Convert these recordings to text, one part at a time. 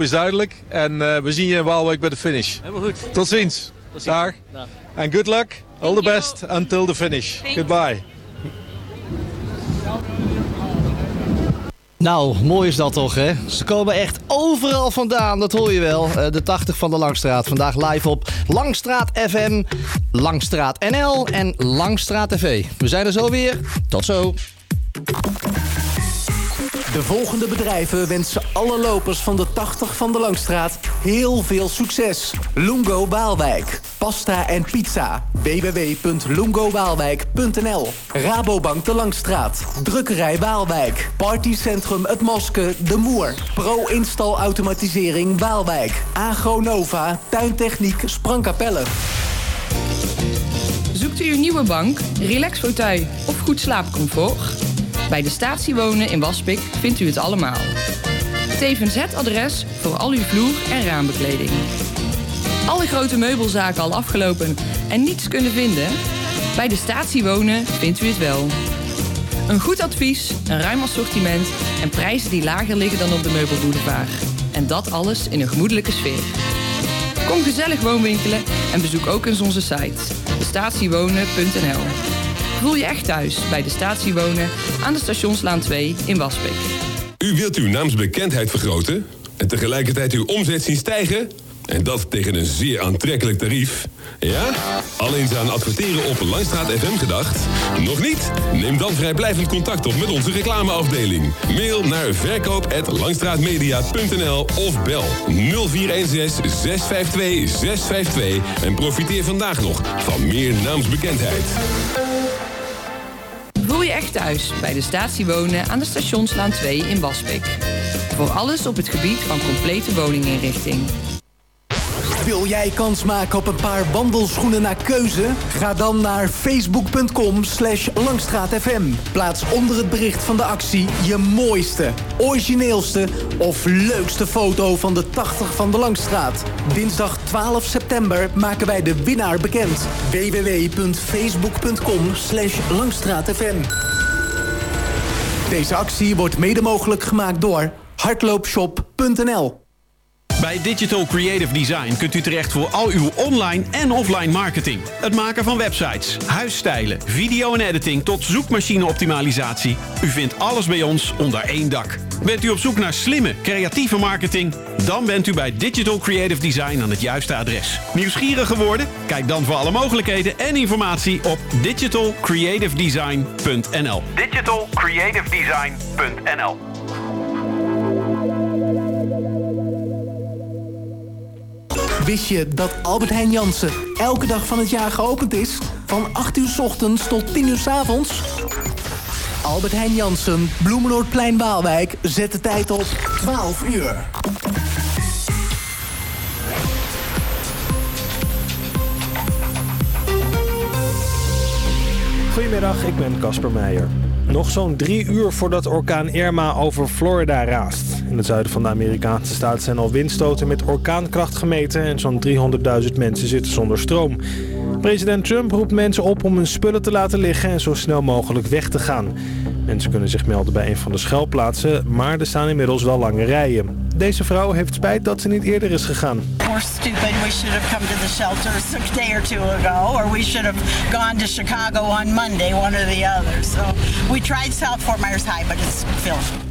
is duidelijk. En we zien je in Waalwijk bij de finish. Helemaal goed. Tot ziens. Tot ziens. Daar. En good luck. All the best until the finish. Goodbye. Nou, mooi is dat toch, hè? Ze komen echt overal vandaan, dat hoor je wel. Uh, de 80 van de Langstraat. Vandaag live op Langstraat FM, Langstraat NL en Langstraat TV. We zijn er zo weer. Tot zo. De volgende bedrijven wensen alle lopers van de 80 van de Langstraat heel veel succes. Lungo Waalwijk. Pasta en pizza. www.lungowaalwijk.nl Rabobank de Langstraat. Drukkerij Waalwijk. Partycentrum Het Moske De Moer. Pro-install automatisering Waalwijk. Agronova. Tuintechniek Sprangkapelle. Zoekt u een nieuwe bank, relaxfauteuil of goed slaapcomfort? Bij de statie wonen in Waspik vindt u het allemaal. Tevens het adres voor al uw vloer- en raambekleding. Alle grote meubelzaken al afgelopen en niets kunnen vinden? Bij de statie wonen vindt u het wel. Een goed advies, een ruim assortiment en prijzen die lager liggen dan op de meubelboulevard. En dat alles in een gemoedelijke sfeer. Kom gezellig woonwinkelen en bezoek ook eens onze site, statiewonen.nl. Voel je echt thuis bij de statie wonen aan de Stationslaan 2 in Waspik. U wilt uw naamsbekendheid vergroten en tegelijkertijd uw omzet zien stijgen? En dat tegen een zeer aantrekkelijk tarief. Ja? Alleen aan adverteren op Langstraat FM gedacht? Nog niet? Neem dan vrijblijvend contact op met onze reclameafdeling. Mail naar verkoop.langstraatmedia.nl of bel 0416 652 652 en profiteer vandaag nog van meer naamsbekendheid. Echt thuis bij de statie wonen aan de Stationslaan 2 in Waspik. Voor alles op het gebied van complete woninginrichting. Wil jij kans maken op een paar wandelschoenen naar keuze? Ga dan naar facebook.com slash langstraatfm. Plaats onder het bericht van de actie je mooiste, origineelste of leukste foto van de 80 van de Langstraat. Dinsdag 12 september maken wij de winnaar bekend. www.facebook.com slash langstraatfm. Deze actie wordt mede mogelijk gemaakt door hardloopshop.nl. Bij Digital Creative Design kunt u terecht voor al uw online en offline marketing. Het maken van websites, huisstijlen, video en editing tot zoekmachine-optimalisatie. U vindt alles bij ons onder één dak. Bent u op zoek naar slimme, creatieve marketing? Dan bent u bij Digital Creative Design aan het juiste adres. Nieuwsgierig geworden? Kijk dan voor alle mogelijkheden en informatie op digitalcreativedesign.nl. Digitalcreativedesign.nl Wist je dat Albert Heijn Jansen elke dag van het jaar geopend is? Van 8 uur s ochtends tot 10 uur s avonds? Albert Heijn Jansen, Bloemenoordplein Waalwijk, zet de tijd op 12 uur. Goedemiddag, ik ben Casper Meijer. Nog zo'n drie uur voordat orkaan Irma over Florida raast. In het zuiden van de Amerikaanse staat zijn al windstoten met orkaankracht gemeten... en zo'n 300.000 mensen zitten zonder stroom. President Trump roept mensen op om hun spullen te laten liggen... en zo snel mogelijk weg te gaan. Mensen kunnen zich melden bij een van de schuilplaatsen... maar er staan inmiddels wel lange rijen. Deze vrouw heeft spijt dat ze niet eerder is gegaan. We're stupid. We should have come to the shelters a day or two ago, or we should have gone to Chicago on Monday, one or the other. So we tried South Fort Myers High, but it's filthy.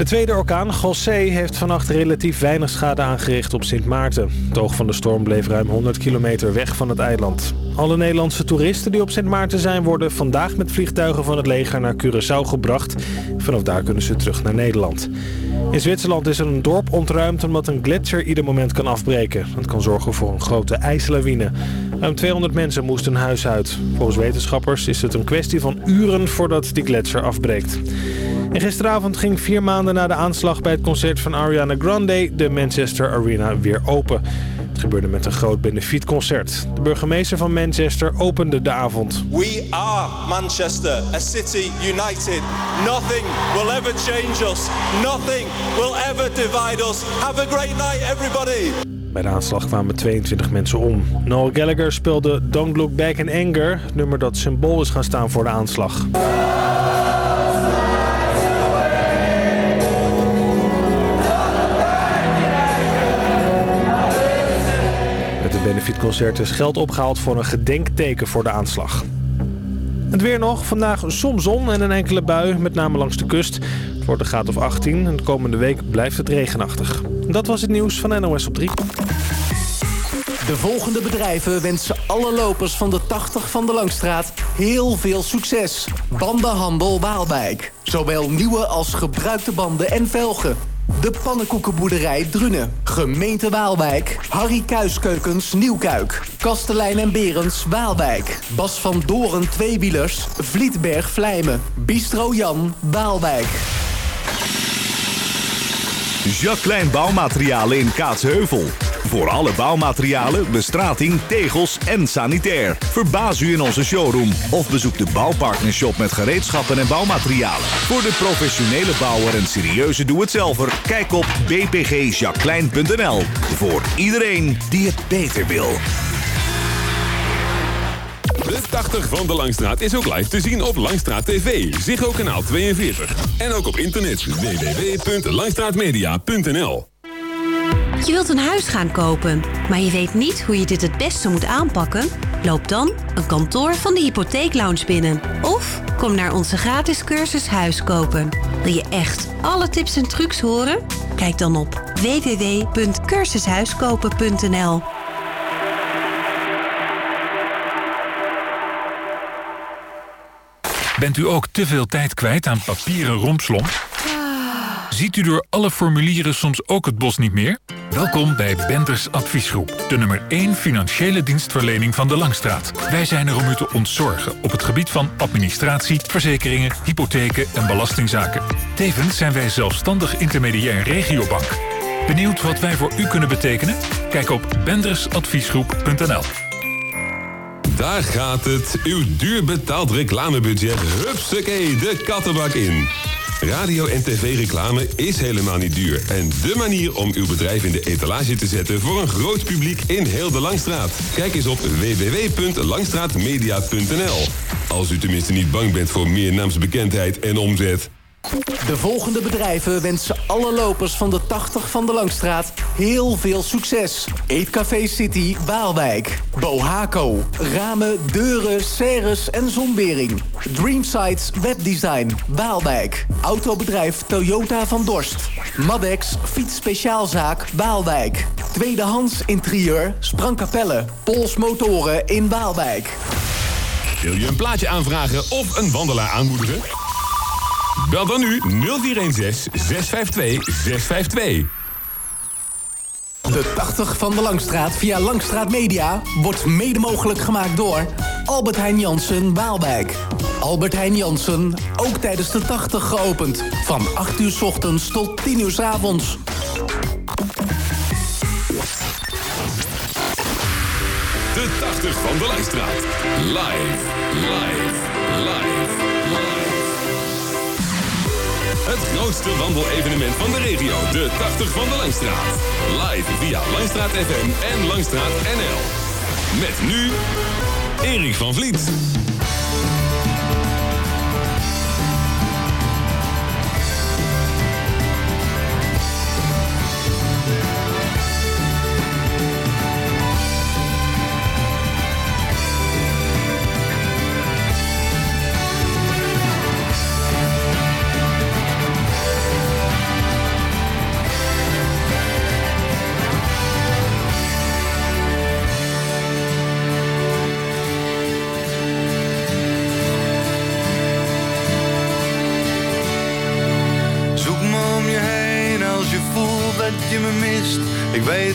De tweede orkaan, José, heeft vannacht relatief weinig schade aangericht op Sint Maarten. Het oog van de storm bleef ruim 100 kilometer weg van het eiland. Alle Nederlandse toeristen die op Sint Maarten zijn... worden vandaag met vliegtuigen van het leger naar Curaçao gebracht. Vanaf daar kunnen ze terug naar Nederland. In Zwitserland is er een dorp ontruimd omdat een gletsjer ieder moment kan afbreken. Dat kan zorgen voor een grote ijslawine. Ruim 200 mensen moesten hun huis uit. Volgens wetenschappers is het een kwestie van uren voordat die gletsjer afbreekt. En gisteravond ging vier maanden na de aanslag bij het concert van Ariana Grande de Manchester Arena weer open. Het gebeurde met een groot benefietconcert. De burgemeester van Manchester opende de avond. We are Manchester, a city united. Nothing will ever change us. Nothing will ever divide us. Have a great night everybody. Bij de aanslag kwamen 22 mensen om. Noel Gallagher speelde Don't Look Back in Anger, nummer dat symbool is gaan staan voor de aanslag. Benefietconcert is geld opgehaald voor een gedenkteken voor de aanslag. Het weer nog. Vandaag soms zon en een enkele bui, met name langs de kust. Het wordt een graad of 18 en de komende week blijft het regenachtig. Dat was het nieuws van NOS op 3. De volgende bedrijven wensen alle lopers van de 80 van de Langstraat heel veel succes. Bandenhandel Waalwijk. Zowel nieuwe als gebruikte banden en velgen. De pannenkoekenboerderij Drunen. Gemeente Waalwijk. Harry Kuiskeukens Nieuwkuik. Kastelein en Berends Waalwijk. Bas van Doren Tweewielers. Vlietberg Vlijmen. Bistro Jan Waalwijk. Jacques Klein Bouwmaterialen in Kaatsheuvel. Voor alle bouwmaterialen, bestrating, tegels en sanitair. Verbaas u in onze showroom of bezoek de Bouwpartnershop met gereedschappen en bouwmaterialen. Voor de professionele bouwer en serieuze doe-het-zelver, kijk op bpgjacqueline.nl. Voor iedereen die het beter wil. De 80 van de Langstraat is ook live te zien op Langstraat TV, Ziggo kanaal 42. En ook op internet www.langstraatmedia.nl. Je wilt een huis gaan kopen, maar je weet niet hoe je dit het beste moet aanpakken? Loop dan een kantoor van de Hypotheeklounge binnen. Of kom naar onze gratis cursus Huis kopen. Wil je echt alle tips en trucs horen? Kijk dan op www.cursushuiskopen.nl. Bent u ook te veel tijd kwijt aan papieren rompslomp? Ziet u door alle formulieren soms ook het bos niet meer? Welkom bij Benders Adviesgroep, de nummer 1 financiële dienstverlening van de Langstraat. Wij zijn er om u te ontzorgen op het gebied van administratie, verzekeringen, hypotheken en belastingzaken. Tevens zijn wij zelfstandig intermediair regiobank. Benieuwd wat wij voor u kunnen betekenen? Kijk op bendersadviesgroep.nl. Daar gaat het. Uw duur betaald reclamebudget. Hupsakee, de kattenbak in. Radio en tv-reclame is helemaal niet duur. En dé manier om uw bedrijf in de etalage te zetten... voor een groot publiek in heel de Langstraat. Kijk eens op www.langstraatmedia.nl. Als u tenminste niet bang bent voor meer naamsbekendheid en omzet... De volgende bedrijven wensen alle lopers van de 80 van de Langstraat heel veel succes. Eetcafé City Waalwijk. Bohaco. Ramen, deuren, serres en zonwering. Dreamsites Webdesign Waalwijk. Autobedrijf Toyota van Dorst. Madex Fiets Speciaalzaak Waalwijk. Tweedehands interieur Sprangkapelle. Pols Motoren in Waalwijk. Wil je een plaatje aanvragen of een wandelaar aanmoedigen? Bel dan nu 0416 652 652. De 80 van de Langstraat via Langstraat Media wordt mede mogelijk gemaakt door Albert Heijn Jansen Waalwijk. Albert Heijn Jansen, ook tijdens de 80 geopend. Van 8 uur 's ochtends tot 10 uur 's avonds. De 80 van de Langstraat. Live, live, live, live. Het grootste wandelevenement van de regio. De 80 van de Langstraat. Live via Langstraat FM en Langstraat NL. Met nu Erik van Vliet.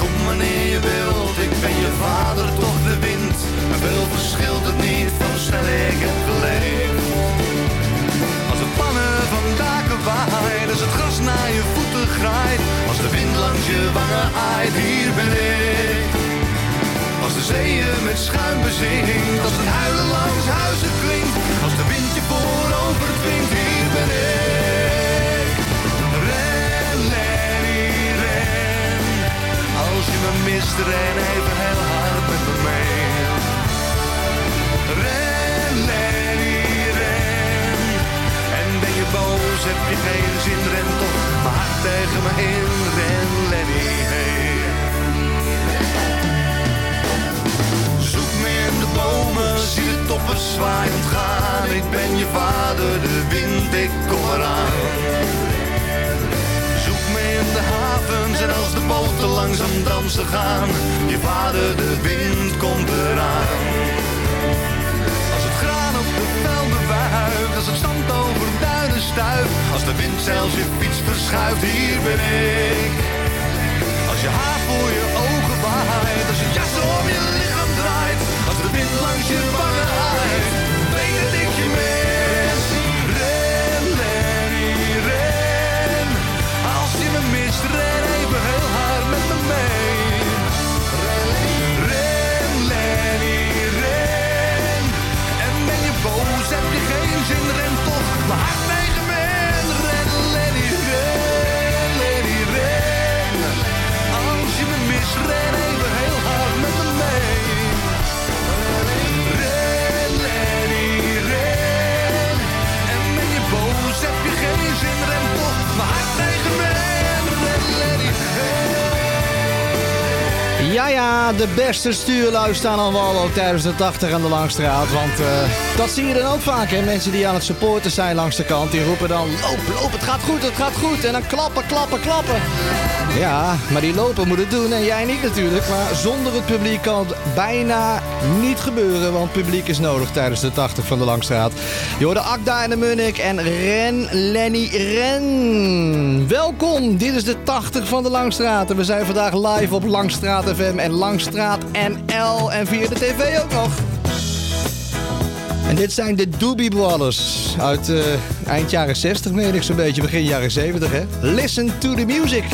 Kom wanneer je wilt, ik ben je vader toch de wind. En veel verschilt het niet van snel ik heb geleefd Als de pannen van daken waaien, als het gras naar je voeten graait. Als de wind langs je wangen aait, hier ben ik. Zeeën met schuim bezinkt. Als het huilen langs huizen klinkt, als de wind je voorover dwingt, me mist, ren even heel hard met me mee. Ren, ren. En ben je boos, heb je geen zin, ren toch maar tegen me in. Ren. Zoek me in de bomen, zie de toppen zwaaiend gaan. Ik ben je vader, de wind, ik kom eraan. In de havens en als de boten langzaam dansen gaan. Je vader, de wind, komt eraan. Als het graan op de velden wuift, als het zand over duinen stuift. Als de wind zelfs je fiets verschuift, hier ben ik. Als je haar voor je ogen waait, als je jas om je lichaam draait, als de wind langs je wangen haait, weet dat ik je mis. De beste stuurlui staan aan wal tijdens de 80 aan de Langstraat. Want eh, dat zie je dan ook vaak, hè. Mensen die aan het supporten zijn langs de kant, die roepen dan... Loop, loop, het gaat goed, het gaat goed. En dan klappen, klappen, klappen. Ja, maar die lopen moet het doen en jij niet natuurlijk. Maar zonder het publiek kan het bijna niet gebeuren. Want publiek is nodig tijdens de 80 van de Langstraat. Je hoorde Akda en de Munnik en Ren, Lenny, Ren. Welkom, dit is de 80 van de Langstraat. En we zijn vandaag live op Langstraat FM en Langstraat NL. En via de tv ook nog. En dit zijn de Doobie Brothers uit eh, eind jaren 60, meen ik zo'n beetje, begin jaren 70, hè? Listen to the music.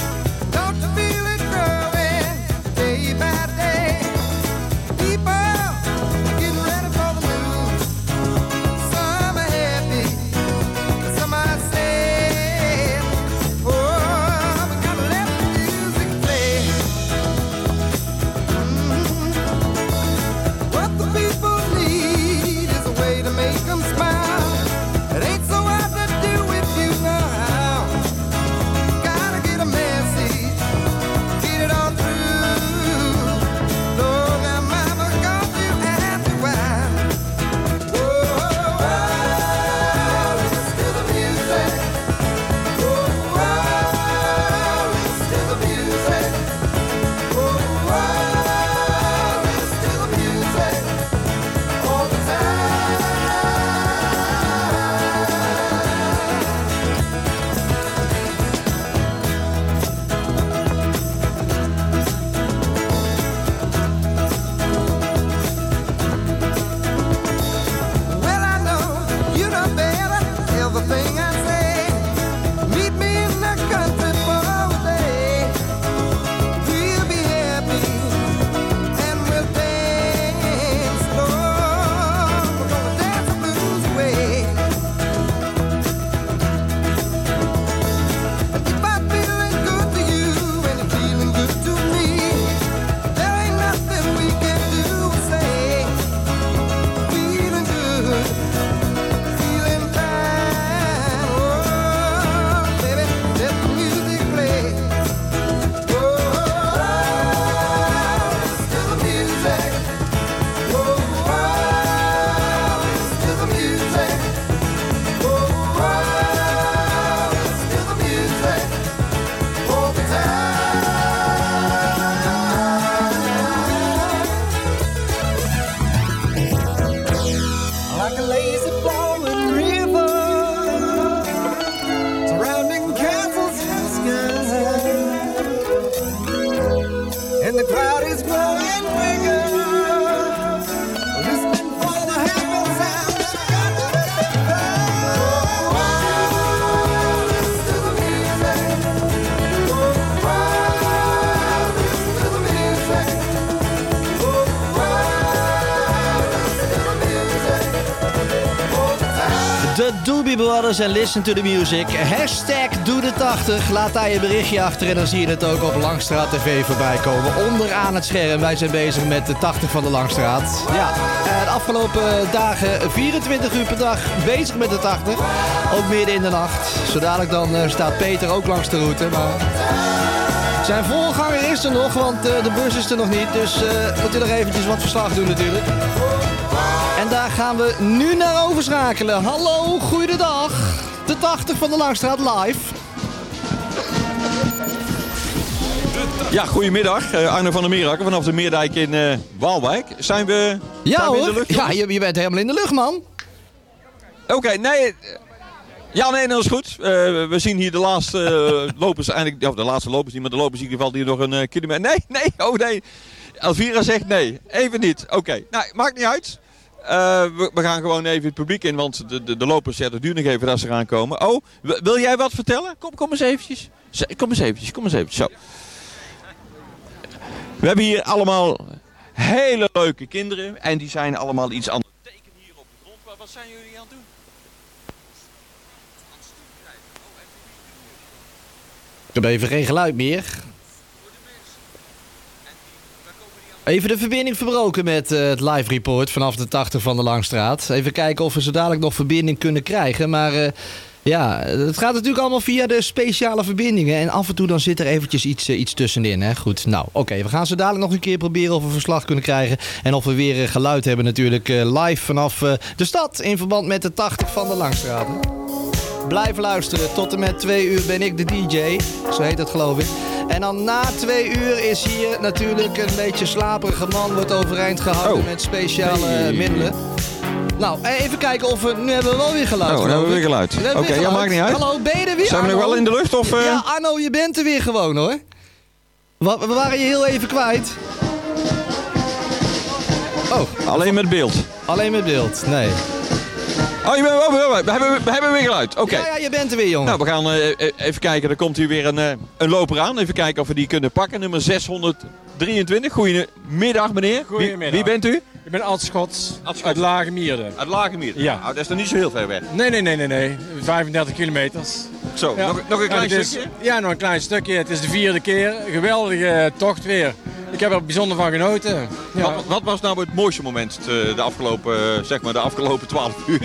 De Doobie Brothers en Listen to the Music. Hashtag Doe de 80. Laat daar je berichtje achter en dan zie je het ook op Langstraat TV voorbij komen. Onderaan het scherm. Wij zijn bezig met de 80 van de Langstraat. Ja, eh, de afgelopen dagen 24 uur per dag bezig met de 80. Ook midden in de nacht. Zo dadelijk dan eh, staat Peter ook langs de route. Maar zijn voorganger is er nog, want eh, de bus is er nog niet. Dus eh moet hij nog eventjes wat verslag doen natuurlijk. Gaan we nu naar overschakelen. Hallo, goeiedag. De 80 van de Langstraat live. Ja, goedemiddag. Eh, Arno van der Meerakker vanaf de Meerdijk in eh, Waalwijk. Zijn we, Ja zijn we in de hoor. lucht? Ja, je, je bent helemaal in de lucht, man. Oké, nee. eh, Ja, nee, dat is goed. We zien hier de laatste lopers, eigenlijk, ja, de laatste lopers niet, maar de lopers in ieder geval die nog een kilometer... Nee, nee, oh nee. Elvira zegt nee, even niet. Oké, nou, maakt niet uit. Eh, we, we gaan gewoon even het publiek in, want de, de, de lopers, ja, dat duurt nog even dat ze eraan komen. Oh, wil jij wat vertellen? Kom, kom eens eventjes. Z- Kom eens eventjes, kom eens eventjes. Zo. We hebben hier allemaal hele leuke kinderen en die zijn allemaal iets anders. Teken hier op de grond. Wat, wat zijn jullie aan het doen? Ik heb even geen geluid meer. Even de verbinding verbroken met eh, het live report vanaf de 80 van de Langstraat. Even kijken of we zo dadelijk nog verbinding kunnen krijgen. Maar eh, ja, het gaat natuurlijk allemaal via de speciale verbindingen. En af en toe dan zit er eventjes iets, eh, iets tussenin. Hè? Goed, nou oké. we gaan zo dadelijk nog een keer proberen of we verslag kunnen krijgen. En of we weer geluid hebben natuurlijk live vanaf de stad. In verband met de 80 van de Langstraat. Blijf luisteren. Tot en met twee uur ben ik de DJ. Zo heet dat geloof ik. En dan na twee uur is hier natuurlijk een beetje slaperige man wordt overeind gehouden Oh. met speciale middelen. Nou, even kijken of we... Nu hebben we wel weer geluid. Oh, geloof hebben we weer geluid. We Oké, ja, geluid. maakt niet uit. Hallo, ben je er weer, Zijn we nog wel in de lucht, of, eh? Ja, Arno, je bent er weer gewoon hoor. We waren je heel even kwijt. Oh. Alleen met beeld. Alleen met beeld, nee. Oh, je bent, oh, we, we hebben, we hebben weer geluid. Oké. Ja, ja, je bent er weer, jongen. Nou, we gaan eh, eh, even kijken. Er komt hier weer een, eh, een loper aan. Even kijken of we die kunnen pakken. Nummer 623. Goedemiddag, meneer. Wie, Goedemiddag. wie bent u? Ik ben Ad Schots uit Lage Mierde. Uit Lage Mierde? Ja. Nou, dat is nog niet zo heel ver weg. Nee, nee, nee, nee, nee. 35 kilometers. Zo, nog- nog een klein is- stukje? Ja, nog een klein stukje. Het is de vierde keer. Geweldige tocht weer. Ik heb er bijzonder van genoten. Ja. Wat, wat was nou het mooiste moment eh, de afgelopen, eh, zeg maar, de afgelopen 12 uur?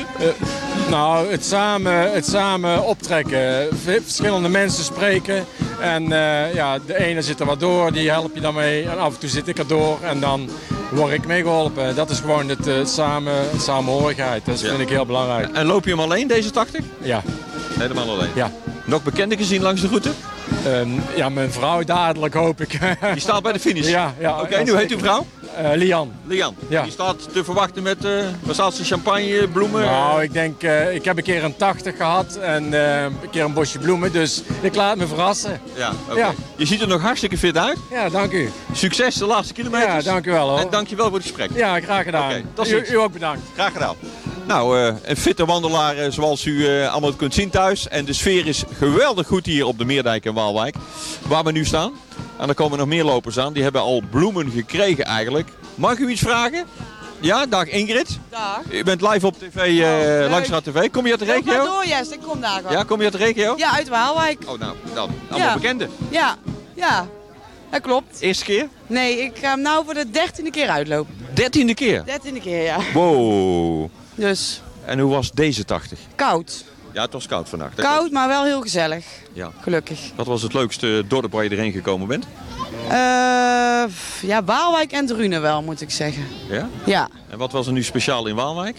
Nou, het samen, het samen optrekken. Verschillende mensen spreken. En eh, ja, de ene zit er wat door, die help je dan mee. En af en toe zit ik er door en dan word ik meegeholpen. Dat is gewoon het, eh, samen, samenhorigheid. Dat Ja. vind ik heel belangrijk. En loop je hem alleen, deze 80? Ja. Helemaal alleen? Ja. Nog bekenden gezien langs de route? Ehm, ja, mijn vrouw dadelijk hoop ik. Die staat bij de finish? Ja, ja. Oké, nu heet uw vrouw? Eh, Lian. Lian. Ja. Die staat te verwachten met, eh waar staat ze, champagne, bloemen? Nou, ik denk, eh, ik heb een keer een 80 gehad en eh, een keer een bosje bloemen, dus ik laat me verrassen. Ja, oké. Ja. Je ziet er nog hartstikke fit uit. Ja, dank u. Succes de laatste kilometers. Ja, dank u wel hoor. En dank je wel voor het gesprek. Ja, graag gedaan. U, u ook bedankt. Graag gedaan. Nou, eh, een fitte wandelaar eh, zoals u eh, allemaal kunt zien thuis. En de sfeer is geweldig goed hier op de Meerdijk in Waalwijk. Waar we nu staan. En er komen nog meer lopers aan. Die hebben al bloemen gekregen eigenlijk. Mag u iets vragen? Ja, dag Ingrid. Dag. U bent live op tv, Langstraat TV. Kom je uit de regio? door, yes, ik kom daar gewoon. Ja, kom je uit de regio? Ja, uit Waalwijk. Oh, nou, dan allemaal Ja. bekenden. Ja, ja. Dat klopt. Eerste keer? Nee, ik ga hem nou voor de dertiende keer uitlopen. Dertiende keer? Dertiende keer, ja. Wow. Dus En hoe was deze 80? koud. Ja, het was koud vandaag. dat Koud, maar wel heel gezellig. Ja. Gelukkig. Wat was het leukste dorp waar je erheen gekomen bent? Eh, ja, Waalwijk en Drunen wel, moet ik zeggen. Ja? Ja. En wat was er nu speciaal in Waalwijk?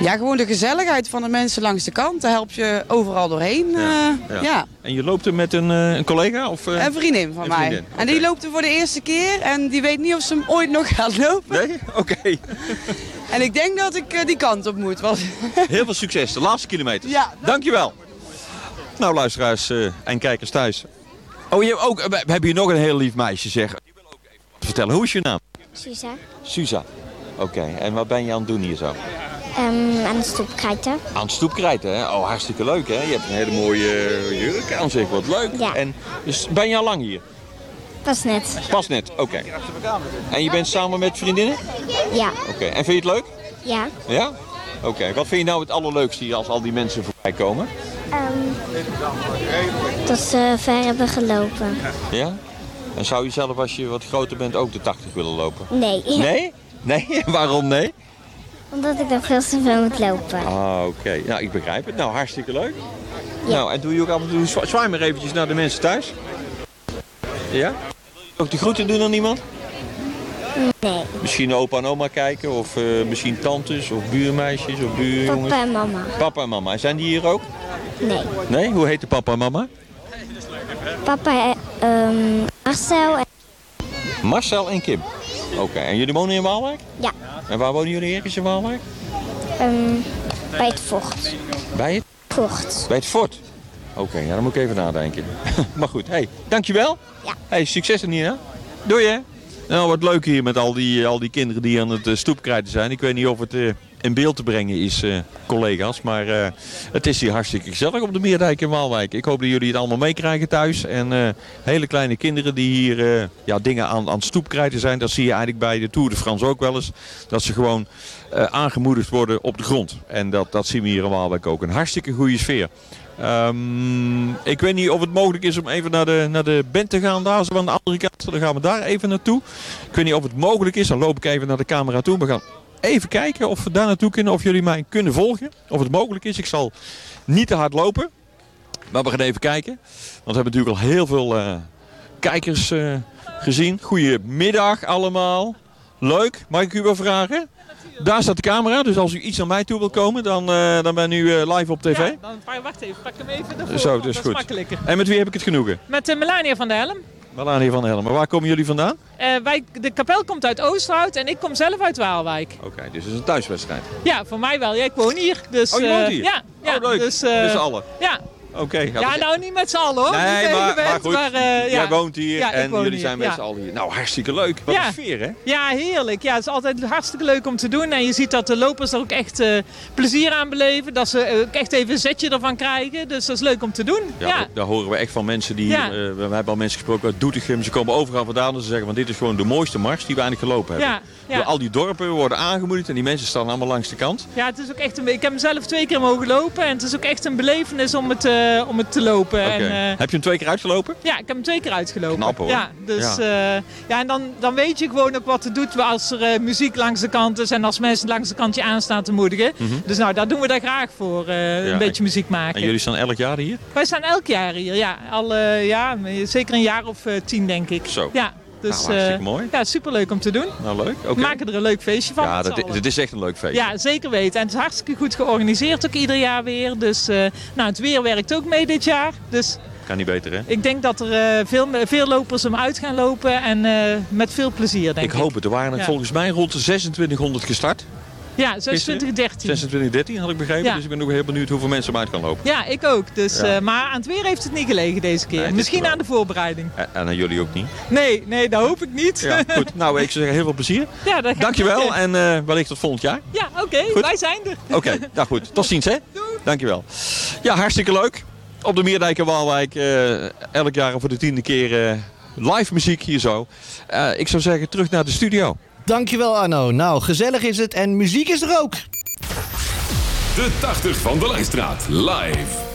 Ja, gewoon de gezelligheid van de mensen langs de kant. Daar help je overal doorheen. eh, ja. En je loopt er met een, eh, een collega? Of, eh? Een vriendin van Een mij. vriendin, En die loopt er voor de eerste keer en die weet niet of ze hem ooit nog gaat lopen. Nee? Oké. En ik denk dat ik die kant op moet. Want... Heel veel succes, de laatste kilometers. Ja. Dankjewel. Nou, luisteraars eh, en kijkers thuis. Oh, je hebt ook, we hebben hier nog een heel lief meisje, zeg. Die wil ook even wat vertellen. Hoe is je naam? Suza. Suza. Oké, en wat ben je aan het doen hier zo? Ehm, aan de stoep krijten. Aan het stoepkrijten, hè? Oh, hartstikke leuk, hè? Je hebt een hele mooie eh, jurk aan zich, wat leuk. Ja. En, dus ben je al lang hier? Pas net. Pas net, oké. En je bent samen met vriendinnen? Ja. Oké, en vind je het leuk? Ja. Ja? Oké, wat vind je nou het allerleukste hier als al die mensen voorbij komen? Dat ze ver hebben gelopen. Ja? En zou je zelf als je wat groter bent ook de 80 willen lopen? Nee. Nee? Nee? Waarom nee? Omdat ik dan veel te veel moet lopen. Ah, oké. Nou, ik begrijp het. Nou, hartstikke leuk. Nou, en doe je ook af en toe, zwa- zwaai maar eventjes naar de mensen thuis. Ja? Ook de groeten doen aan niemand? Nee. Misschien opa en oma kijken, of eh, misschien tantes, of buurmeisjes, of buurjongens. Papa en mama. Papa en mama. Zijn die hier ook? Nee. Nee? Hoe heet de papa en mama? Papa, ehm, Marcel en... Marcel en Kim. Oké, en jullie wonen in Waalwijk? Ja. En waar wonen jullie ergens in Waalwijk? ehm, bij het vocht. Bij het? Vocht. Bij het fort. Oké, ja, dan moet ik even nadenken. maar goed, hey, dankjewel. Ja. Hey, succes er Nina. Doei hè. Nou, wat leuk hier met al die, al die kinderen die aan het eh, stoepkrijten zijn. Ik weet niet of het eh, in beeld te brengen is, eh, collega's. Maar eh, het is hier hartstikke gezellig op de Meerdijk in Waalwijk. Ik hoop dat jullie het allemaal meekrijgen thuis. En eh, hele kleine kinderen die hier ja, dingen aan, aan het stoepkrijten zijn. Dat zie je eigenlijk bij de Tour de France ook wel eens. Dat ze gewoon aangemoedigd worden op de grond. En dat, dat zien we hier in Waalwijk ook. Een hartstikke goede sfeer. Ehm, ik weet niet of het mogelijk is om even naar de, naar de band te gaan daar, zo aan de andere kant. Dan gaan we daar even naartoe. Ik weet niet of het mogelijk is, dan loop ik even naar de camera toe. We gaan even kijken of we daar naartoe kunnen, of jullie mij kunnen volgen. Of het mogelijk is. Ik zal niet te hard lopen, maar we gaan even kijken. Want we hebben natuurlijk al heel veel eh, kijkers eh, gezien. Goedemiddag allemaal. Leuk, mag ik u wel vragen? Daar staat de camera, dus als u iets naar mij toe wil komen, dan, eh, dan ben u live op tv. Ja, dan, wacht even, pak hem even ervoor. Zo, dus dat goed. is makkelijker. En met wie heb ik het genoegen? Met uh, Melania van der Helm. Melanie van Helmen. Waar komen jullie vandaan? Eh, wij, de kapel komt uit Oosterhout en ik kom zelf uit Waalwijk. Oké, dus het is een thuiswedstrijd. Ja, voor mij wel. Ja, ik woon hier. Dus, Oh, je woont eh, hier? Ja, ja Oh, leuk. Dus, Met z'n allen? Ja. Oké. Ja, nou niet met z'n allen hoor. Nee, maar, maar goed. maar, eh, ja. Jij woont hier Ja, en jullie hier, zijn met z'n allen hier. Nou, hartstikke leuk. Wat een sfeer, hè? Ja, heerlijk. Ja, het is altijd hartstikke leuk om te doen. En je ziet dat de lopers er ook echt eh, plezier aan beleven. Dat ze ook echt even een zetje ervan krijgen. Dus dat is leuk om te doen. Ja, daar- horen we echt van mensen die... Eh, we, hebben al mensen gesproken uit Doetinchem. Ze komen overal vandaan en ze zeggen van dit is gewoon de mooiste mars die we eigenlijk gelopen hebben. Ja, al die dorpen worden aangemoedigd en die mensen staan allemaal langs de kant. Ja, het is ook echt een, ik heb hem zelf twee keer mogen lopen. En het is ook echt een belevenis om het, eh, om het te lopen. En, eh, Heb je hem twee keer uitgelopen? Ja, ik heb hem twee keer uitgelopen. Knap, hoor. Ja, dus, Ja. ja. ja, en dan, dan weet je gewoon ook wat het doet als er eh, muziek langs de kant is en als mensen langs de kant je aanstaan te moedigen. Mhm. Dus nou, daar doen we daar graag voor, eh, Ja, een beetje muziek maken. En jullie staan elk jaar hier? Wij staan elk jaar hier, ja. Al, eh, ja zeker een jaar of eh, tien, denk ik. Zo. Ja, dus, Nou, hartstikke eh, mooi. Ja, superleuk om te doen. Nou, leuk. We maken er een leuk feestje van. Ja, dat, allen. dit is echt een leuk feest. Ja, zeker weten. En het is hartstikke goed georganiseerd ook ieder jaar weer. Dus eh, nou, het weer werkt ook mee dit jaar. Dus Kan niet beter, hè? ik denk dat er eh, veel, veel lopers hem uit gaan lopen en met veel plezier, denk Ik ik. hoop het. Er waren Ja. volgens mij rond de 2600 gestart. Ja, 26, 13. 2613 had ik begrepen. Ja. Dus ik ben ook heel benieuwd hoeveel mensen hem uit gaan lopen. Ja, ik ook. Dus, Ja. eh, maar aan het weer heeft het niet gelegen deze keer. Nee, Misschien aan de voorbereiding. En, en aan jullie ook niet. Nee, nee, dat hoop ik niet. Ja, goed. Nou, ik zou zeggen heel veel plezier. Ja, dat Dankjewel en eh, wellicht tot volgend jaar. Ja, oké. wij zijn er. Oké, nou goed. Tot ziens hè. Dankjewel. Ja, hartstikke leuk. Op de Meerdijk in Waalwijk. eh, elk jaar voor de tiende keer live muziek hier zo. Ik zou zeggen terug naar de studio. Dankjewel Arno. Nou, gezellig is het en muziek is er ook. De 80 van de Lijnstraat. Live.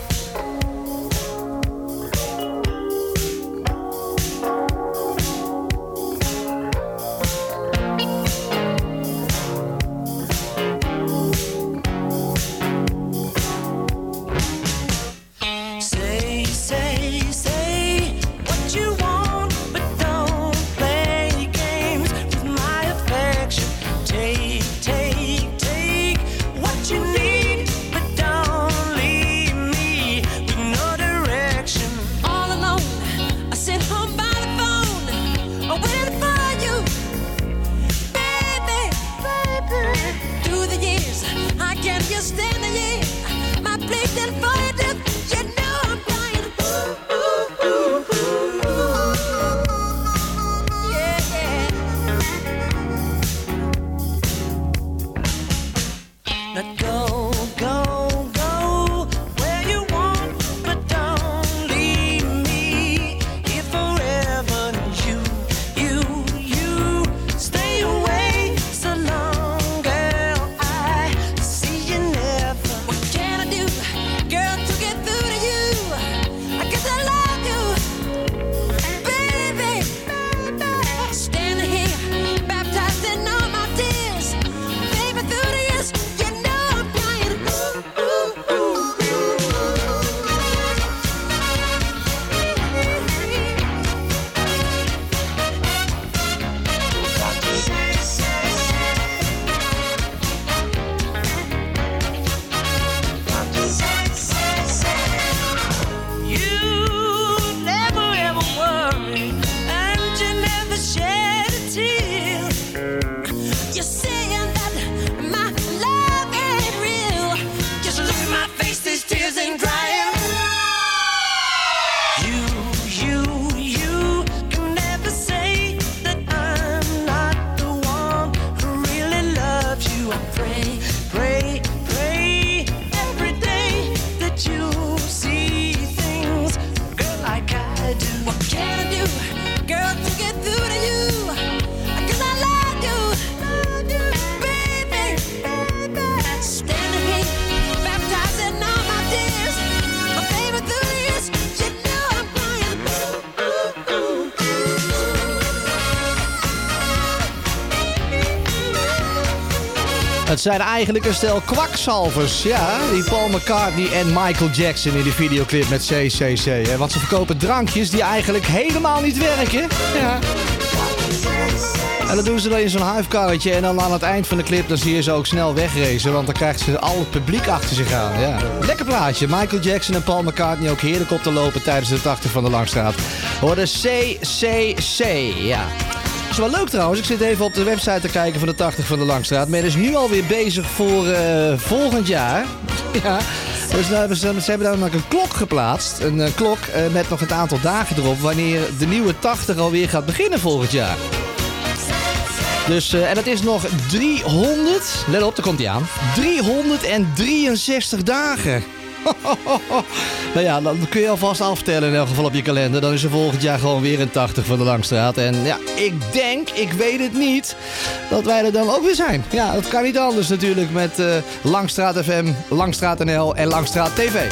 Het zijn eigenlijk een stel kwakzalvers. Ja, die Paul McCartney en Michael Jackson in die videoclip met CCC. Want ze verkopen drankjes die eigenlijk helemaal niet werken. Ja. En dat doen ze dan in zo'n huifkarretje. En dan aan het eind van de clip dan zie je ze ook snel wegracen. Want dan krijgt ze al het publiek achter zich aan. Ja. Lekker plaatje. Michael Jackson en Paul McCartney ook heerlijk op te lopen tijdens de 80 van de Langstraat. Hoorde CCC. Ja. Wel leuk trouwens. Ik zit even op de website te kijken van de 80 van de Langstraat. Men is nu alweer bezig voor eh, volgend jaar. Ja. Dus ze, hebben daar een klok geplaatst. Een eh, klok eh, met nog het aantal dagen erop. Wanneer de nieuwe 80 alweer gaat beginnen volgend jaar. Dus, en het is nog 300. Let op, daar komt hij aan. 363 dagen. nou ja, dan kun je alvast aftellen in elk geval op je kalender. Dan is er volgend jaar gewoon weer een 80 van de Langstraat. En ja, ik denk, ik weet het niet, dat wij er dan ook weer zijn. Ja, dat kan niet anders natuurlijk met eh, Langstraat FM, Langstraat NL en Langstraat TV.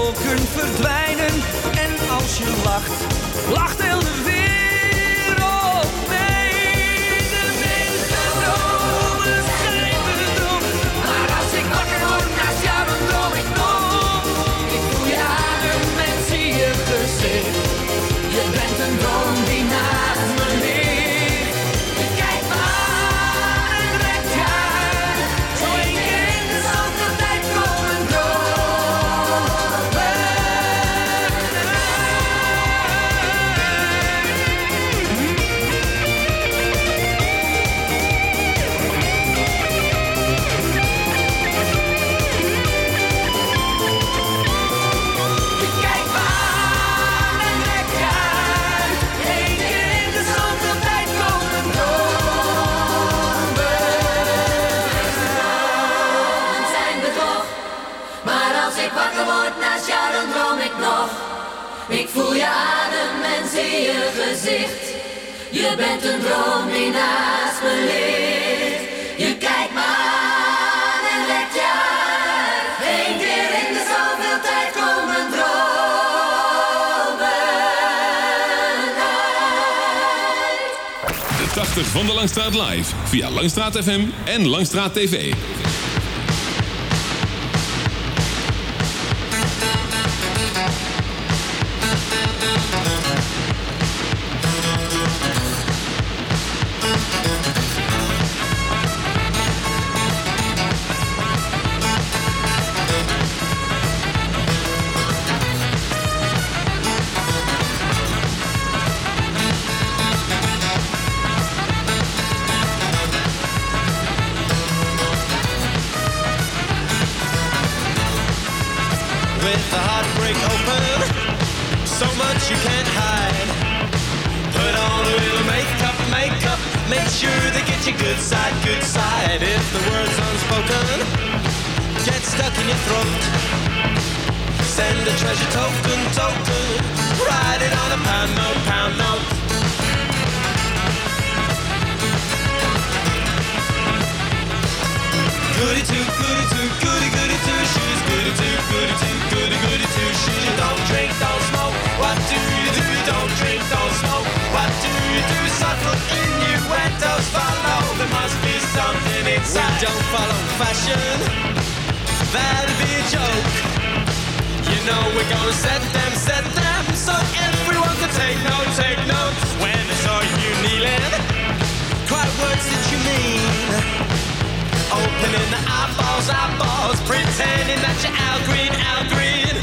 wolken verdwijnen. En als je lacht, lacht heel de wereld je gezicht. Je bent een droom die naast me ligt. Je kijkt me en legt je uit. Eén keer in de zoveel tijd komen dromen uit. De 80 van de Langstraat live via Langstraat FM en Langstraat TV. The heartbreak open. So much you can't hide. Put on a little makeup, makeup. Make sure they get your good side, good side. If the words unspoken get stuck in your throat, send a treasure token, token. Write it on a pound note, pound note. Goody two, goody two, Goody two, goody two, goody goody two shoes. You don't drink, don't smoke. What do you do? Don't drink, don't smoke. What do you do? Subtle innuendos follow. There must be something inside. We don't follow fashion. That'd be a joke. You know we're gonna set them, set them, so everyone can take note, take note. When they saw you kneeling, cry words that you mean. Opening the eyeballs, eyeballs, pretending that you're Al Green, Al Green.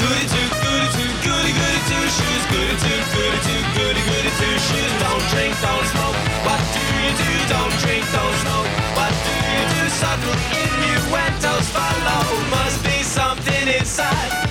Goody two, goody two, goody goody two shoes. Goody two, goody two, goody goody two shoes. Don't drink, don't smoke. What do you do? Don't drink, don't smoke. What do you do? Subtle innuendos follow. Must be something inside.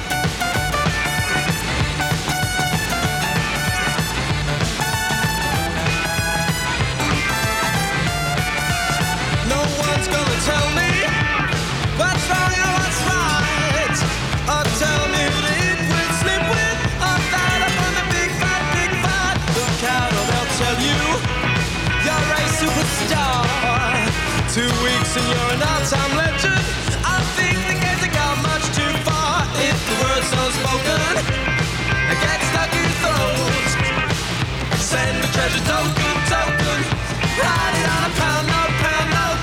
Weeks and you're an all-time legend. I think the game's gone much too far. If the words unspoken get stuck in your throat, send a treasure token, token. Write it on a pound note, pound note.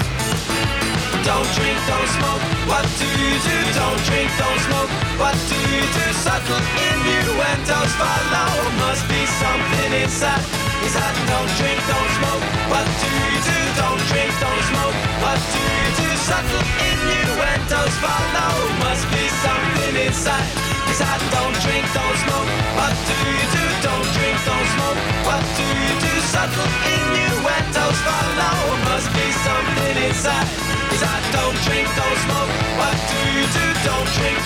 Don't drink, don't smoke. What do you do? Don't drink, don't smoke. What do you do? Subtle innuendos follow. Must be something inside. Inside, don't drink, don't smoke. What do you do? Don't drink, don't smoke. What do you do? Subtle innuendos follow. Must be something inside. Inside, don't drink, don't smoke. What do you do? Don't drink, don't smoke. What do you do? Subtle innuendos follow. Must be something inside. Inside, don't drink, don't smoke. What do you do?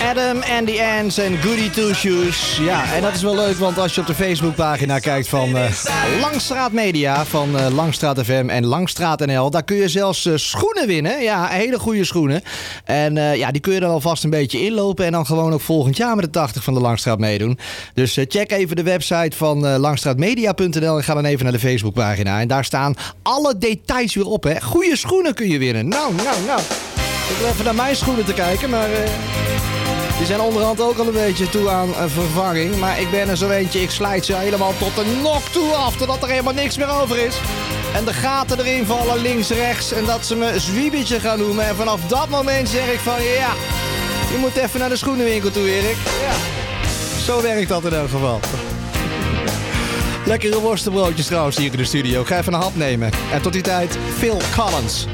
Adam and the Ants en Goody Two Shoes. Ja, en dat is wel leuk, want als je op de Facebookpagina kijkt van eh, Langstraat Media, van eh, Langstraat FM en Langstraat NL, daar kun je zelfs eh, schoenen winnen. Ja, hele goede schoenen. En ja, die kun je dan alvast een beetje inlopen en dan gewoon ook volgend jaar met de 80 van de Langstraat meedoen. Dus check even de website van langstraatmedia.nl en ga dan even naar de Facebookpagina. En daar staan alle details weer op, hè. Goede schoenen kun je winnen. Nou, nou, nou. Even naar mijn schoenen te kijken, maar... eh, die zijn onderhand ook al een beetje toe aan een vervanging. Maar ik ben er zo eentje, ik slijt ze helemaal tot de nok toe af. Totdat er helemaal niks meer over is. En de gaten erin vallen links, rechts. En dat ze me Zwiebertje gaan noemen. En vanaf dat moment zeg ik van ja, je moet even naar de schoenenwinkel toe, Erik. Ja. Zo werkt dat in elk geval. Lekkere worstenbroodjes trouwens hier in de studio. Ik ga even een hap nemen. En tot die tijd, Phil Collins.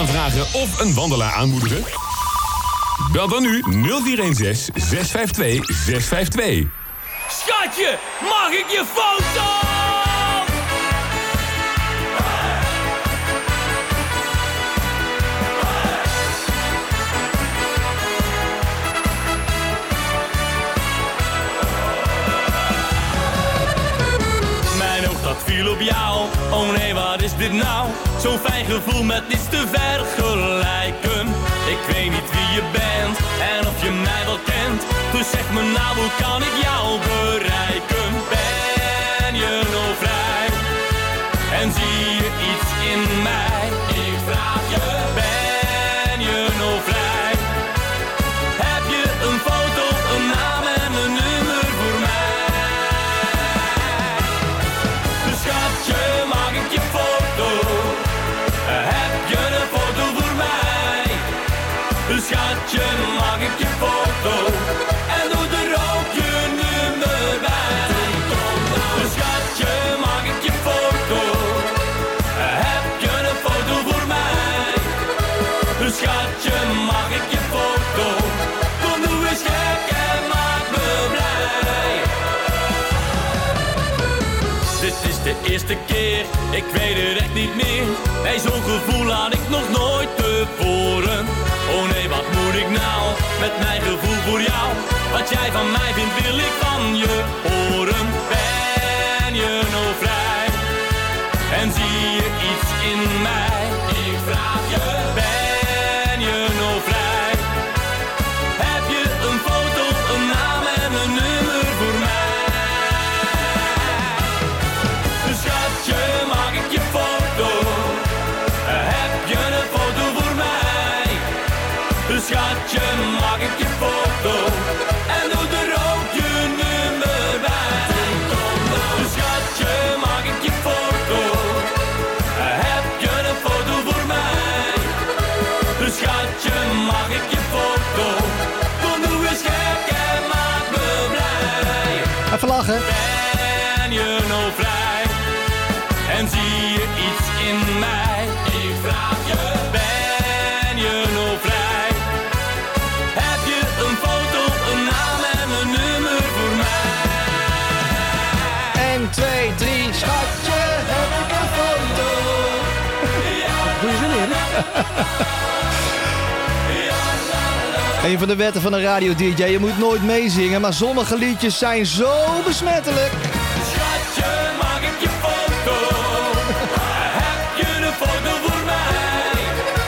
Aanvragen of een wandelaar aanmoedigen? Bel dan nu 0416 652 652. Schatje, mag ik je foto? Op jou. Oh nee, wat is dit nou? Zo'n fijn gevoel met niets te vergelijken. Ik weet niet wie je bent en of je mij wel kent. Dus zeg me nou, hoe kan ik jou bereiken? Ben je nog vrij? En zie je iets in mij? Ik weet het echt niet meer. Nee, zo'n gevoel had ik nog nooit tevoren. Oh nee, wat moet ik nou met mijn gevoel voor jou? Wat jij van mij vindt, wil ik van je horen. Ben je nog vrij? En zie je iets in mij? Ik vraag je, ben Even lachen. Ben je nou vrij? En zie je iets in mij? Ik vraag je, ben je nou vrij? Heb je een foto, een naam en een nummer voor mij? En 2, 3, schatje, heb ik een foto. Goeie zin in, Een van de wetten van een radio-dj, je moet nooit meezingen, maar sommige liedjes zijn zo besmettelijk.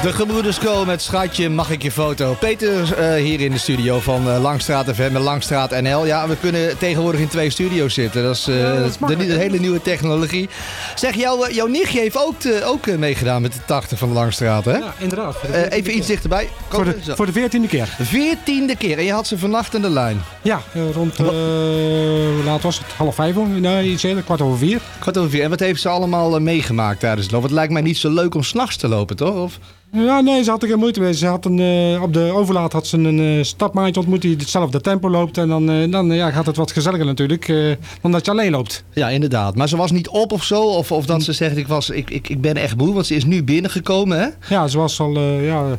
De gebroeders Ko met Schatje, mag ik je foto? Peter eh, hier in de studio van eh, Langstraat FM en Langstraat NL. Ja, we kunnen tegenwoordig in twee studio's zitten. Dat is, Ja, dat is de, hele nieuwe technologie. Zeg, jouw, jouw nichtje heeft ook, te- ook meegedaan met de 80 van de Langstraat, hè? Ja, inderdaad. voor de 14e even iets dichterbij. Voor de, Zo. voor de veertiende keer. Veertiende keer. En je had ze vannacht aan de lijn. Ja, rond, hoe laat was het? Half vijf? Nee, iets eerder, kwart over vier. Kwart over vier. En wat heeft ze allemaal meegemaakt tijdens het lopen? Het lijkt mij niet zo leuk om s'nachts te lopen, toch? Of? Ja, nee, ze had er geen moeite mee. Ze had een, eh, op de overlaat had ze een eh, stapmaatje ontmoet die hetzelfde tempo loopt. En dan, eh, dan ja, gaat het wat gezelliger natuurlijk, dan dat je alleen loopt. Ja, inderdaad. Maar ze was niet op of zo? Of, of dat ze zegt, ik, was, ik, ik, ik ben echt moe, want ze is nu binnengekomen, hè? Ja, ze was al, ja,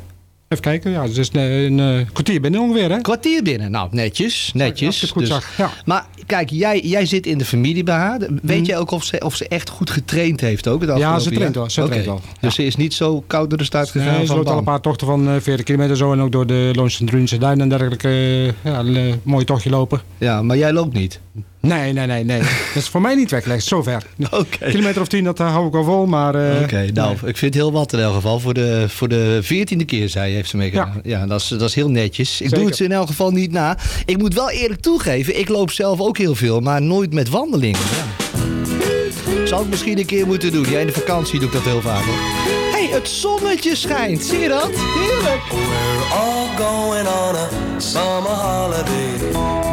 even kijken. Ja, ze is eh, een eh, kwartier binnen ongeveer, hè? Kwartier binnen. Nou, netjes. Netjes. Het goed Dus- zag, ja. Maar kijk, jij, jij zit in de familie bij haar. Weet jij ook of ze, of ze echt goed getraind heeft ook? Ja, ze traint wel, ze traint wel, Dus ze is niet zo koud door de start gegaan Nee, ze van loopt al een paar tochten van eh, 40 kilometer zo. En ook door de Loons en Druunse Duin en dergelijke. eh, ja, een eh, mooi tochtje lopen. Ja, maar jij loopt niet? Nee, nee, nee. nee. dat is voor mij niet weggelegd, zover. Kilometer of tien, dat eh, hou ik wel vol. Maar, eh, Oké, nou, ik vind het heel wat in elk geval. Voor de, voor de veertiende keer, zei je, heeft ze meegedaan. Ja, dat, is, dat is heel netjes. Ik doe het ze in elk geval niet na. Ik moet wel eerlijk toegeven, ik loop zelf ook heel veel, maar nooit met wandelingen. Ja. Zou ik misschien een keer moeten doen. Ja, in de vakantie doe ik dat heel vaak. hoor. hey, het zonnetje schijnt. Zie je dat? Heerlijk. We're all going on a summer holiday.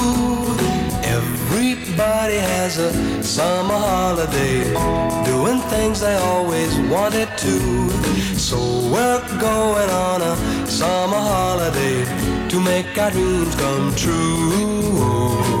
Everybody has a summer holiday, doing things they always wanted to. So we're going on a summer holiday to make our dreams come true.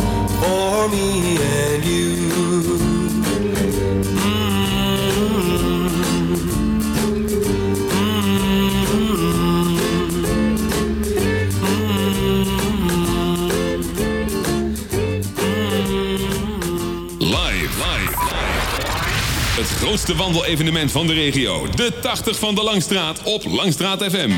For me and you. Het grootste wandelevenement van de regio. De 80 van de Langstraat op Langstraat FM.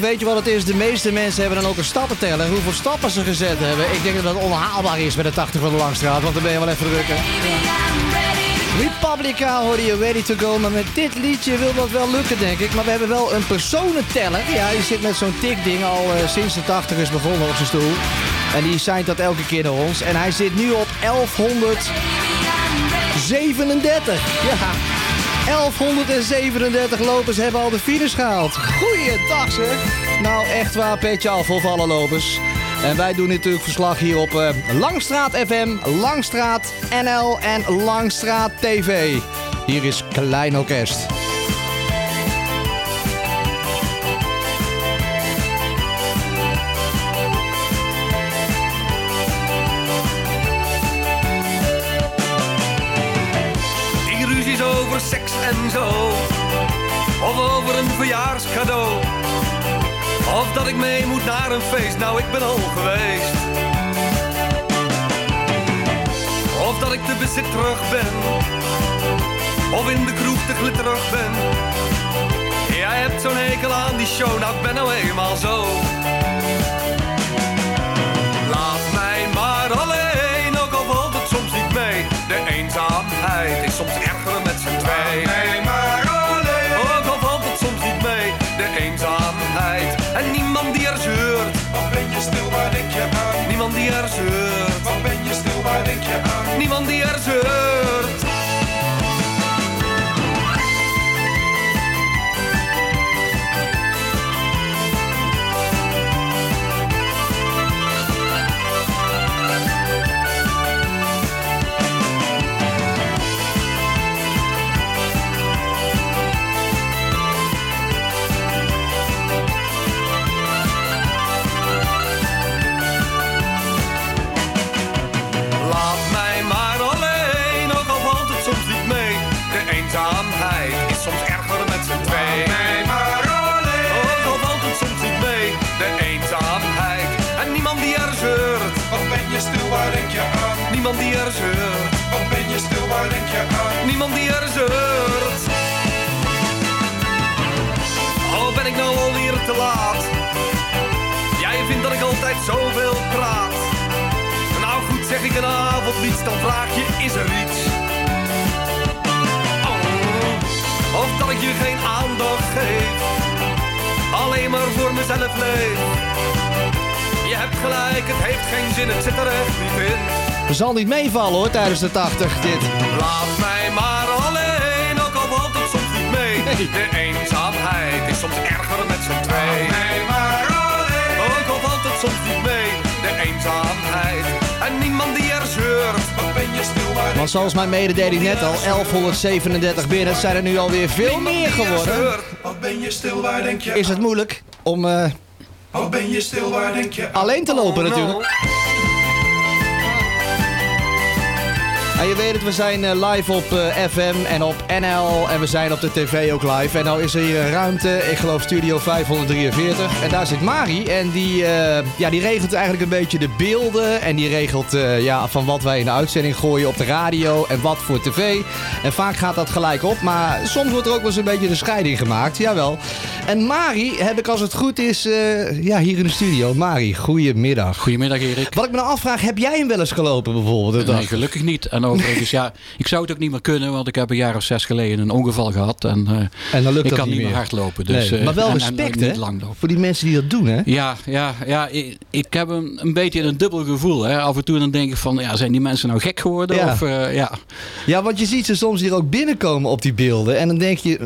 Weet je wat het is? De meeste mensen hebben dan ook een stappenteller. Hoeveel stappen ze gezet hebben. Ik denk dat dat onhaalbaar is bij de 80 van de Langstraat. Want dan ben je wel even drukker. Republica hoorde je ready to go. Maar met dit liedje wil dat wel lukken, denk ik. Maar we hebben wel een personenteller. Ja, die zit met zo'n tikding al eh, sinds de 80 is begonnen op zijn stoel. En die zijn dat elke keer naar ons. En hij zit nu op 1137. Ja. 1137 lopers hebben al de finish gehaald. Goeiedag zeg. Nou, echt waar, petje af voor alle lopers. En wij doen natuurlijk verslag hier op eh, Langstraat FM, Langstraat NL en Langstraat TV. Hier is Klein Orkest. Verjaarscadeau. Of dat ik mee moet naar een feest, nou ik ben al geweest. Of dat ik te bezit terug ben. Of in de kroeg te glitterig ben. Jij hebt zo'n hekel aan die show, nou ik ben nou eenmaal zo. Laat mij maar alleen, ook al valt het soms niet mee. De eenzaamheid is soms erger met z'n twee. Niemand die er zeurt. Wat ben je stil, waar denk je aan? Niemand die er zeurt. Leef. Je hebt gelijk, het heeft geen zin, het zit er echt niet in. Het zal niet meevallen hoor, tijdens de 80 dit. Laat mij maar alleen, ook al valt het soms niet mee. De eenzaamheid is soms erger met z'n twee. Laat mij maar alleen, ook al valt het soms niet mee. De eenzaamheid en niemand die er zeurt. Wat ben je stil, waar Want zoals mijn mededeling net al, 1137 binnen, zijn er nu alweer veel meer geworden. Wat ben je stil, waar denk je Is het moeilijk om eh, Wat ben je stil, waar denk je alleen te lopen natuurlijk. En je weet het, we zijn eh, live op eh, FM en op NL en we zijn op de tv ook live. En nou is er hier een ruimte, ik geloof Studio 543. En daar zit Mari en die, eh, ja, die regelt eigenlijk een beetje de beelden. En die regelt ja, van wat wij in de uitzending gooien op de radio en wat voor tv. En vaak gaat dat gelijk op, maar soms wordt er ook wel eens een beetje de scheiding gemaakt. Jawel. En Mari heb ik als het goed is ja, hier in de studio. Mari, goedemiddag. Goedemiddag Erik. Wat ik me nou afvraag, heb jij hem wel eens gelopen bijvoorbeeld? Nee, gelukkig niet. En overigens, ja, ik zou het ook niet meer kunnen, want ik heb een jaar of zes geleden een ongeval gehad. En, eh, En dan lukt ik dat kan niet meer hardlopen. Dus, Nee, eh, maar wel en- respect, hè? Voor die mensen die dat doen, hè? Ja, ja, ja ik, ik heb een, een beetje een dubbel gevoel. Hè. Af en toe dan denk ik van, ja, zijn die mensen nou gek geworden? Ja. Of, eh, ja. Ja, want je ziet ze soms hier ook binnenkomen op die beelden. En dan denk je,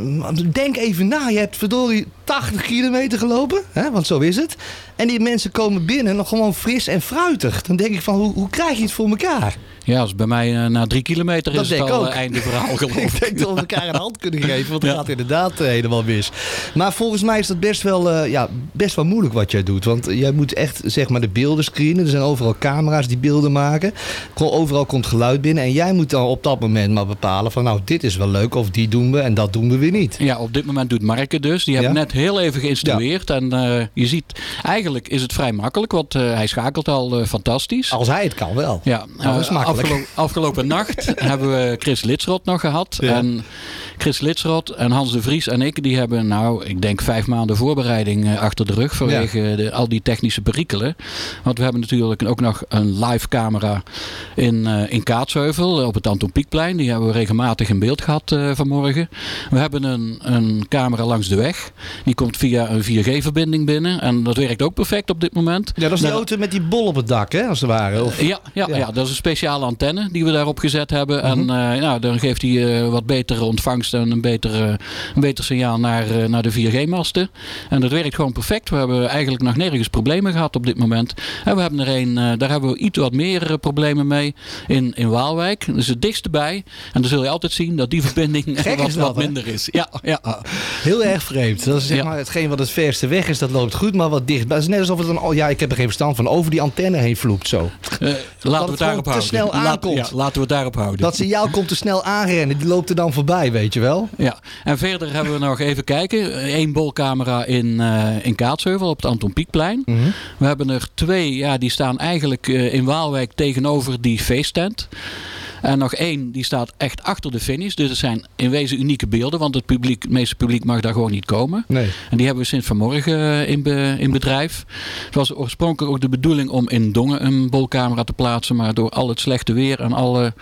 denk even na. Je hebt verdorie 80 kilometer gelopen. Hè? Want zo is het. En die mensen komen binnen nog gewoon fris en fruitig. Dan denk ik van, hoe, hoe krijg je het voor elkaar? ja, als bij mij eh, na drie kilometer Dat is het al ook. eh, einde verhaal geloof ik. ik denk dat we elkaar een hand kunnen geven, want het gaat inderdaad eh, helemaal mis. Maar volgens mij is dat best wel, ja, best wel moeilijk wat jij doet. Want jij moet echt zeg maar, de beelden screenen. Er zijn overal camera's die beelden maken. Overal komt geluid binnen. En jij moet dan op dat moment maar bepalen van nou, dit is wel leuk of die doen we en dat doen we weer niet. Ja, op dit moment doet Marke dus. Die hebben Ja? net heel even geïnstrueerd. En eh, je ziet, eigenlijk is het vrij makkelijk, want eh, hij schakelt al eh, fantastisch. Als hij het kan wel. Ja, Nou, is makkelijk. afgelo- afgelopen nacht hebben we Chris Litsrot nog gehad. Ja. En Chris Litsrot en Hans de Vries en ik, die hebben nou, ik denk vijf maanden voorbereiding achter de rug vanwege de, al die technische perikelen. Want we hebben natuurlijk ook nog een live camera in, in Kaatsheuvel op het Anton Pieckplein. Die hebben we regelmatig in beeld gehad eh, vanmorgen. We hebben een, een camera langs de weg. Die komt via een 4G-verbinding binnen. En dat werkt ook perfect op dit moment. Ja, dat is die Daar- auto met die bol op het dak, hè, als het ware. Of... ja, ja, ja. dat is een speciale antenne die we daarop gezet hebben. En nou, dan geeft hij eh, wat betere ontvangst en een beter, eh, een beter signaal naar, eh, naar de 4G-masten. En dat werkt gewoon perfect. We hebben eigenlijk nog nergens problemen gehad op dit moment. En we hebben er een, daar hebben we iets wat meer problemen mee in, in Waalwijk. Dat is het dichtste bij. En dan zul je altijd zien dat die verbinding wat, dat, wat hè? minder is. Ja, ja. Heel erg vreemd. Dat is zeg maar hetgeen wat het verste weg is, dat loopt goed, maar wat dicht. Het is net alsof het dan, oh ja, ik heb er geen verstand van, over die antenne heen vloept zo. Eh, laten we het daarop gewoon te houden. snel Laat- ja, laten we het daarop houden. Dat signaal komt te snel aanrennen, die loopt er dan voorbij, weet je wel. Ja, en verder hebben we nog even kijken. Eén bolcamera in, eh in Kaatsheuvel op het Anton Pieckplein. We hebben er twee, ja, die staan eigenlijk eh, in Waalwijk tegenover die feesttent. En nog één, die staat echt achter de finish. Dus het zijn in wezen unieke beelden, want het, publiek, het meeste publiek mag daar gewoon niet komen. Nee. En die hebben we sinds vanmorgen eh, in, be- in bedrijf. Het was oorspronkelijk ook de bedoeling om in Dongen een bolcamera te plaatsen. Maar door al het slechte weer en alle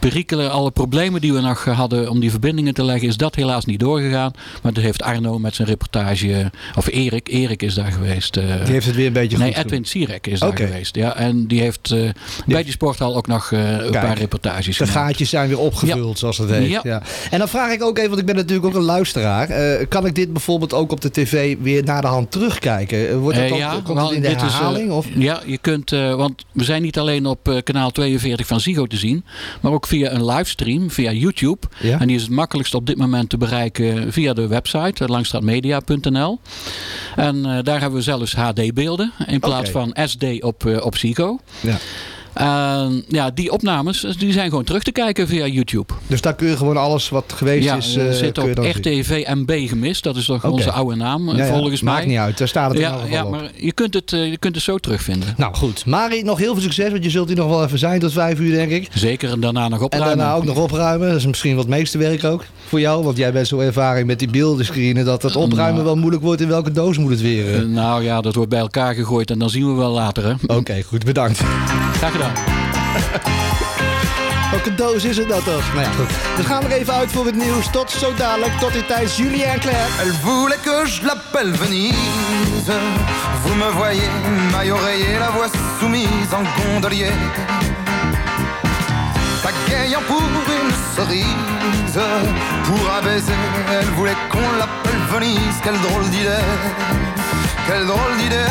perikelen, alle problemen die we nog hadden om die verbindingen te leggen, is dat helaas niet doorgegaan. Maar dat heeft Arno met zijn reportage, of Erik, Erik is daar geweest. eh, Die heeft het weer een beetje Nee. Edwin Sierek is daar geweest. Ja, en die heeft eh, bij die sporthal ook nog eh, een paar reportages De gemaakt. gaatjes zijn weer opgevuld, zoals dat heet. Ja. Ja. En dan vraag ik ook even, want ik ben natuurlijk ook een luisteraar. eh, kan ik dit bijvoorbeeld ook op de tv weer naar de hand terugkijken? Eh, Wordt dat Eh, komt wel, het in de dit is, herhaling? of? Ja, je kunt, want we zijn niet alleen op kanaal 42 van Ziggo te zien, maar ook via een livestream, via YouTube. En die is het makkelijkst op dit moment te bereiken via de website, langstraatmedia.nl. En daar hebben we zelfs HD-beelden in plaats van SD op, op Ziggo. Ja. En ja, die opnames die zijn gewoon terug te kijken via YouTube. Dus daar kun je gewoon alles wat geweest ja, is, er eh, zit op dan zien. RTV MB gemist. Dat is toch onze oude naam, Ja, ja, volgens mij. Maakt niet uit, daar staat het in ja, ja, op. maar je kunt, het, eh, je kunt het zo terugvinden. Nou goed, Mari, nog heel veel succes, want je zult hier nog wel even zijn tot vijf uur, denk ik. Zeker, en daarna nog En opruimen. daarna ook nog opruimen. Dat is misschien wat meeste werk ook voor jou. Want jij bent zo ervaring met die beeldenscreenen dat het opruimen Nou. wel moeilijk wordt. In welke doos moet het weer? eh? Eh, nou ja, dat wordt bij elkaar gegooid en dan zien we wel later. Oké, goed, bedankt. Graag gedaan. Welke doos is het nou toch? Nou ja, goed. We gaan er even uit voor het nieuws. Tot zo dadelijk. Tot die tijd, Julien en Claire. Elle voulait que je l'appelle Venise. Vous me voyez, maille oreiller, la voix soumise en gondolier. Pagayant pour une cerise, pour un baiser, elle voulait qu'on l'appelle Venise. Quelle drôle d'idée, quelle drôle d'idée,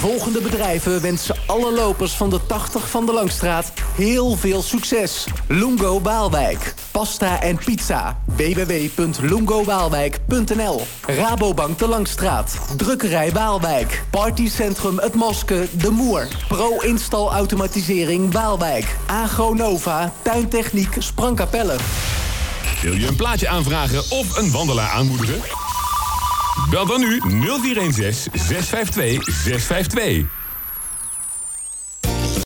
volgende bedrijven wensen alle lopers van de 80 van de Langstraat heel veel succes. Lungo Waalwijk. Pasta en pizza. www.lungowaalwijk.nl Rabobank de Langstraat. Drukkerij Waalwijk. Partycentrum Het Moske De Moer. Pro-install automatisering Waalwijk. Agronova. Tuintechniek Sprangkapelle. Wil je een plaatje aanvragen of een wandelaar aanmoedigen? Bel dan nu 0416 652 652.